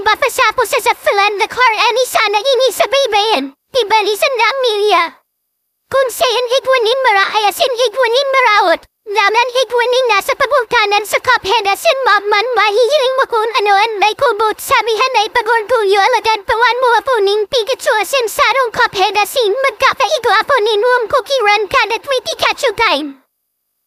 iba pa sa po sa the car ani sana ini sa baybayan. Ibalisan na ang milya. Kung sayan higwanin mara ayasin higwanin marawat. Laman higwanin nasa pabulkanan sa Cuphead asin mabman mahihiling mo kung ano ang may kubot sabihan ay pagorgulyo alagad pawan mo apuning Pikachu asin sarong Cuphead asin magkapaigo apunin um cookie run kada tweety Pikachu time.